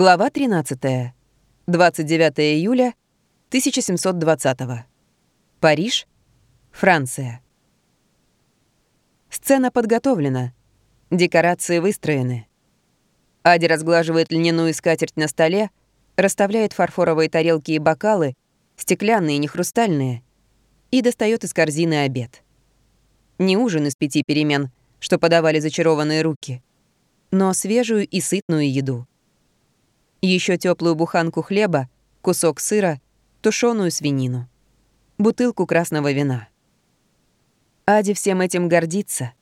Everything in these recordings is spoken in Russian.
Глава 13. 29 июля 1720. Париж, Франция. Сцена подготовлена. Декорации выстроены. Ади разглаживает льняную скатерть на столе, расставляет фарфоровые тарелки и бокалы, стеклянные не хрустальные, и достает из корзины обед. Не ужин из пяти перемен, что подавали зачарованные руки, но свежую и сытную еду еще теплую буханку хлеба, кусок сыра, тушеную свинину, бутылку красного вина. Ади всем этим гордится.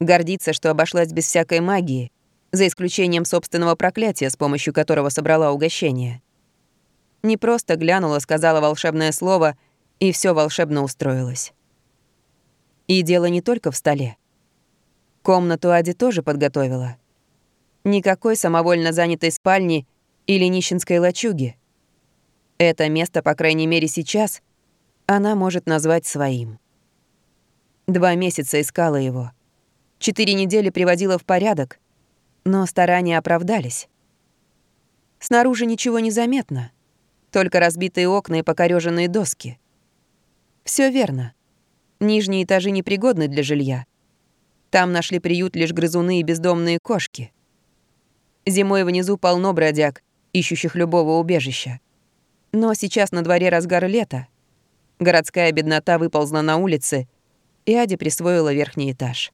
Гордится, что обошлась без всякой магии, за исключением собственного проклятия, с помощью которого собрала угощение. Не просто глянула, сказала волшебное слово, и все волшебно устроилось. И дело не только в столе. Комнату Ади тоже подготовила. Никакой самовольно занятой спальни или нищенской лачуги. Это место, по крайней мере сейчас, она может назвать своим. Два месяца искала его. Четыре недели приводила в порядок, но старания оправдались. Снаружи ничего не заметно, только разбитые окна и покорёженные доски. Все верно. Нижние этажи непригодны для жилья. Там нашли приют лишь грызуны и бездомные кошки. Зимой внизу полно бродяг, ищущих любого убежища. Но сейчас на дворе разгар лета. Городская беднота выползла на улицы, и Ади присвоила верхний этаж.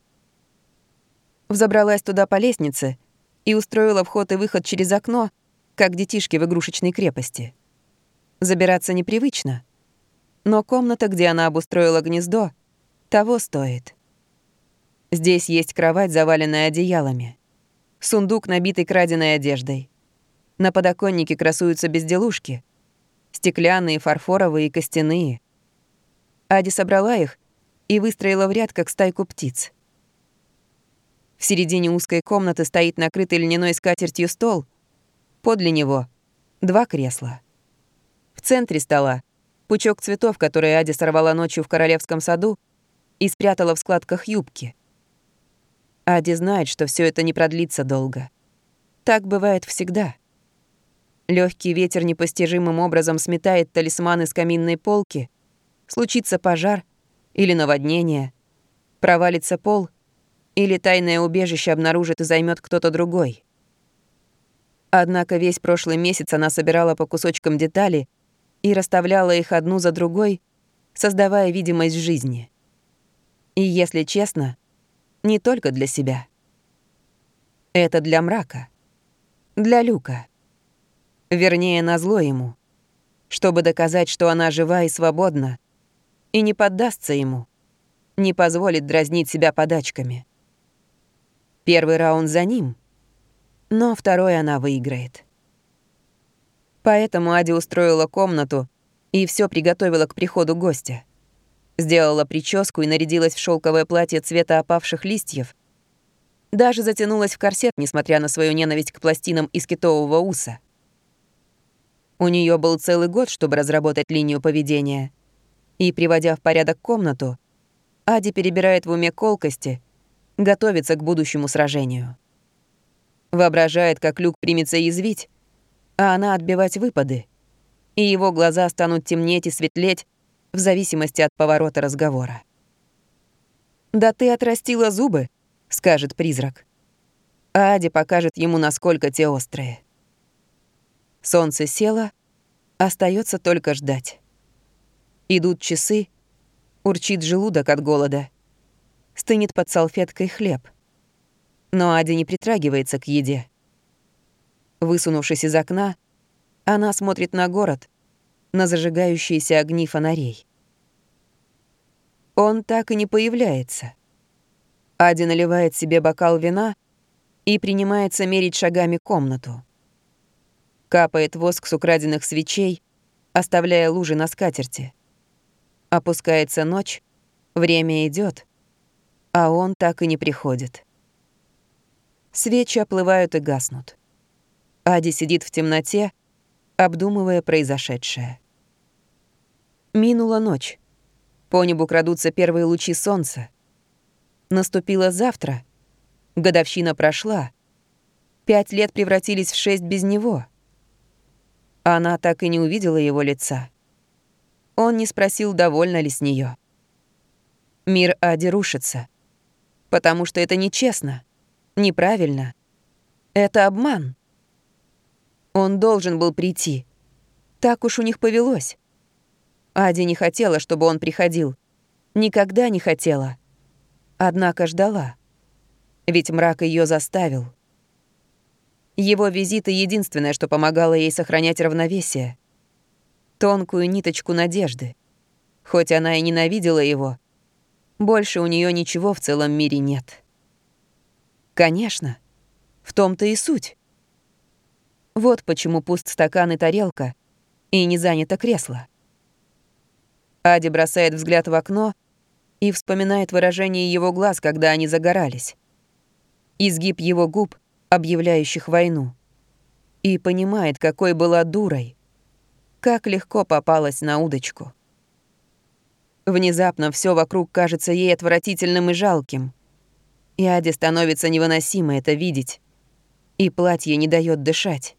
Взобралась туда по лестнице и устроила вход и выход через окно, как детишки в игрушечной крепости. Забираться непривычно, но комната, где она обустроила гнездо, того стоит. Здесь есть кровать, заваленная одеялами, сундук, набитый краденой одеждой, на подоконнике красуются безделушки. Стеклянные, фарфоровые и костяные. Ади собрала их и выстроила в ряд, как стайку птиц. В середине узкой комнаты стоит накрытый льняной скатертью стол. Подле него — два кресла. В центре стола — пучок цветов, которые Ади сорвала ночью в королевском саду и спрятала в складках юбки. Ади знает, что все это не продлится долго. Так бывает всегда. Легкий ветер непостижимым образом сметает талисманы с каминной полки. Случится пожар или наводнение. Провалится пол или тайное убежище обнаружит и займет кто-то другой. Однако весь прошлый месяц она собирала по кусочкам детали и расставляла их одну за другой, создавая видимость жизни. И, если честно, не только для себя. Это для мрака. Для Люка. Вернее, назло ему. Чтобы доказать, что она жива и свободна. И не поддастся ему. Не позволит дразнить себя подачками. Первый раунд за ним. Но второй она выиграет. Поэтому Ади устроила комнату и все приготовила к приходу гостя. Сделала прическу и нарядилась в шелковое платье цвета опавших листьев. Даже затянулась в корсет, несмотря на свою ненависть к пластинам из китового уса. У нее был целый год, чтобы разработать линию поведения. И, приводя в порядок комнату, Ади перебирает в уме колкости, готовится к будущему сражению. Воображает, как Люк примется язвить, а она отбивать выпады, и его глаза станут темнеть и светлеть в зависимости от поворота разговора. «Да ты отрастила зубы», — скажет призрак. А Ади покажет ему, насколько те острые. Солнце село, остается только ждать. Идут часы, урчит желудок от голода. Стынет под салфеткой хлеб. Но Адя не притрагивается к еде. Высунувшись из окна, она смотрит на город, на зажигающиеся огни фонарей. Он так и не появляется. Ади наливает себе бокал вина и принимается мерить шагами комнату. Капает воск с украденных свечей, оставляя лужи на скатерти. Опускается ночь, время идет, а он так и не приходит. Свечи оплывают и гаснут. Ади сидит в темноте, обдумывая произошедшее. Минула ночь. По небу крадутся первые лучи солнца. Наступило завтра. Годовщина прошла. Пять лет превратились в шесть без него — Она так и не увидела его лица. Он не спросил, довольна ли с нее. Мир Ади рушится. Потому что это нечестно, неправильно. Это обман. Он должен был прийти. Так уж у них повелось. Ади не хотела, чтобы он приходил. Никогда не хотела. Однако ждала. Ведь мрак ее заставил. Его визиты — единственное, что помогало ей сохранять равновесие. Тонкую ниточку надежды. Хоть она и ненавидела его, больше у нее ничего в целом мире нет. Конечно, в том-то и суть. Вот почему пуст стакан и тарелка, и не занято кресло. Ади бросает взгляд в окно и вспоминает выражение его глаз, когда они загорались. Изгиб его губ, объявляющих войну. И понимает, какой была дурой. Как легко попалась на удочку. Внезапно все вокруг кажется ей отвратительным и жалким. И Аде становится невыносимо это видеть. И платье не дает дышать.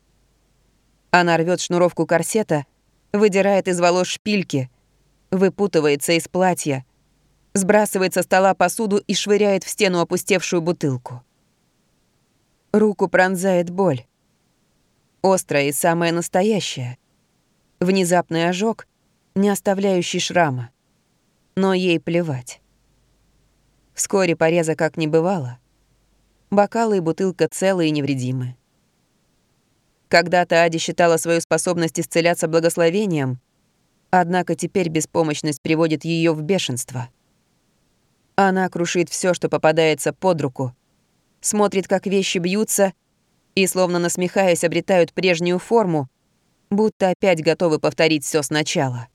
Она рвет шнуровку корсета, выдирает из волос шпильки, выпутывается из платья, сбрасывает со стола посуду и швыряет в стену опустевшую бутылку. Руку пронзает боль. Острая и самая настоящая. Внезапный ожог, не оставляющий шрама но ей плевать. Вскоре пореза как не бывало. Бокалы и бутылка целые и невредимы. Когда-то Ади считала свою способность исцеляться благословением, однако теперь беспомощность приводит ее в бешенство. Она крушит все, что попадается под руку, смотрит, как вещи бьются и, словно насмехаясь, обретают прежнюю форму, будто опять готовы повторить все сначала.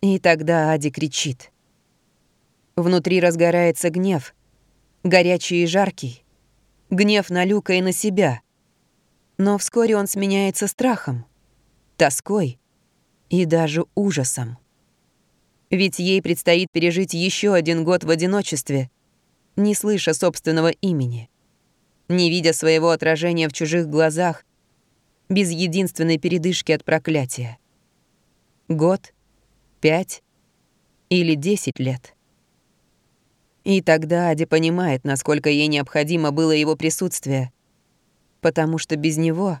И тогда Ади кричит. Внутри разгорается гнев, горячий и жаркий. Гнев на Люка и на себя. Но вскоре он сменяется страхом, тоской и даже ужасом. Ведь ей предстоит пережить еще один год в одиночестве, не слыша собственного имени, не видя своего отражения в чужих глазах, без единственной передышки от проклятия. Год — пять или десять лет. И тогда Ади понимает, насколько ей необходимо было его присутствие, потому что без него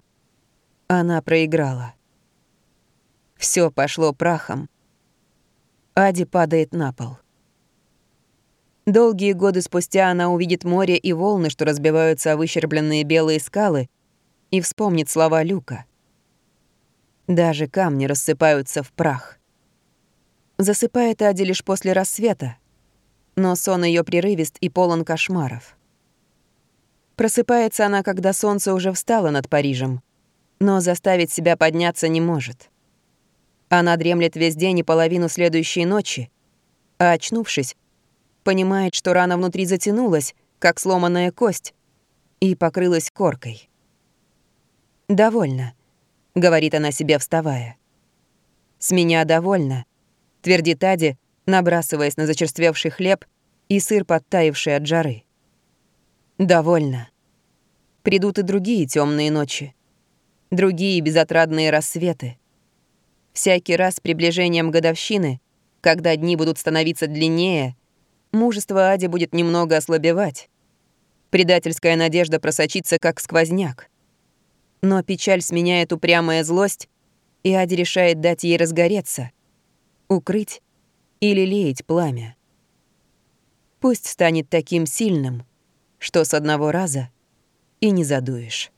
она проиграла. Все пошло прахом. Ади падает на пол. Долгие годы спустя она увидит море и волны, что разбиваются о выщербленные белые скалы, и вспомнит слова Люка. Даже камни рассыпаются в прах. Засыпает Ади лишь после рассвета, но сон ее прерывист и полон кошмаров. Просыпается она, когда солнце уже встало над Парижем, но заставить себя подняться не может. Она дремлет весь день и половину следующей ночи, а очнувшись, понимает, что рана внутри затянулась, как сломанная кость, и покрылась коркой. «Довольно», — говорит она себе, вставая. «С меня довольно, твердит Ади, набрасываясь на зачерствевший хлеб и сыр, подтаивший от жары. Довольно. Придут и другие темные ночи. Другие безотрадные рассветы. Всякий раз с приближением годовщины, когда дни будут становиться длиннее, мужество Ади будет немного ослабевать. Предательская надежда просочится, как сквозняк. Но печаль сменяет упрямая злость, и Ади решает дать ей разгореться — укрыть или леять пламя. Пусть станет таким сильным, что с одного раза и не задуешь.